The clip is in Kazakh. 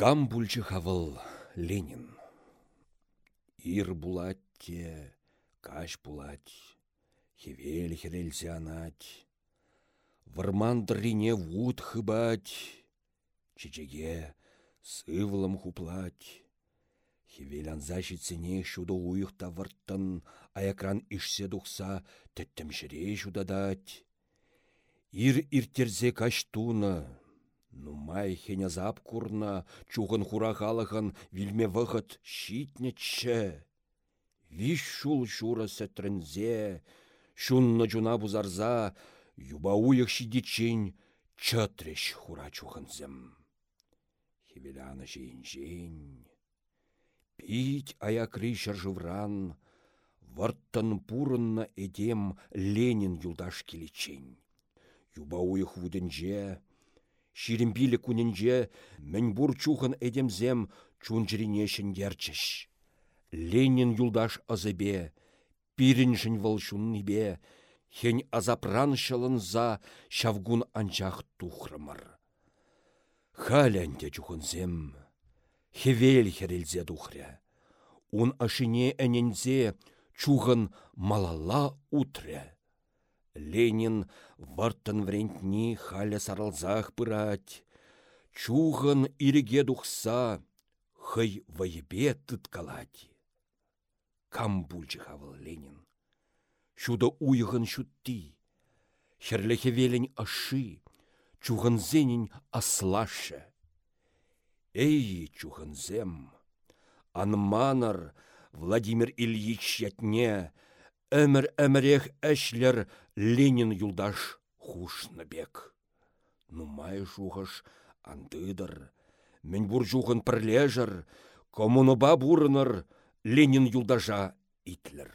Кам бульчы хавыл Ленин. Ир булатте, каш булать, хевел херелсе анать. Вармандрине вуд хыбать, чечеге сывлым хуплать. Хевел анза шуды уйық тавырттын, аякран ишсе дұқса, тәттім жіре жудадать. Ир иртерзе каштуна, Нумай зап курна, чуғын хурағалығын вилме вғыт щитнечче. Виш шул шура сәтрінзе, шунны жуна бузарза, юба шидичень чатреш хура чухынзем. Хевеляны жейн-жейн. Пить аякри жывран, варттан пурынна эдем Ленин юлдаш келечень. Юба уйық вуденже, Ширимпилі күнінже мін бұр чухын эдемзем чунжірінешін ерчіш. Ленин юлдаш азыбе, пиріншін волшунныбе, хен азапран за шавгун анчах тухрымыр. Халянде чухынзем, хевел херелзе тухря. Ун ашине әнензе чухын малала утря. Ленин варттан врентни халя саралзах пырать. Чуган иреге духса, хай вайбе тыткалать. Кам хавал Ленин. Шуда уйган шутти. Херлехе велень аши, чуган зенень аслаша. Эй, чуганзем, анманар Владимир Ильич ятне, Әмір әмірех әшлер Ленин юлдаш хушны бек. Нумай жуғыш андыдыр. Мен бұр жуғын пірлежір, коммуныба бұрыныр Ленин юлдажа итлер.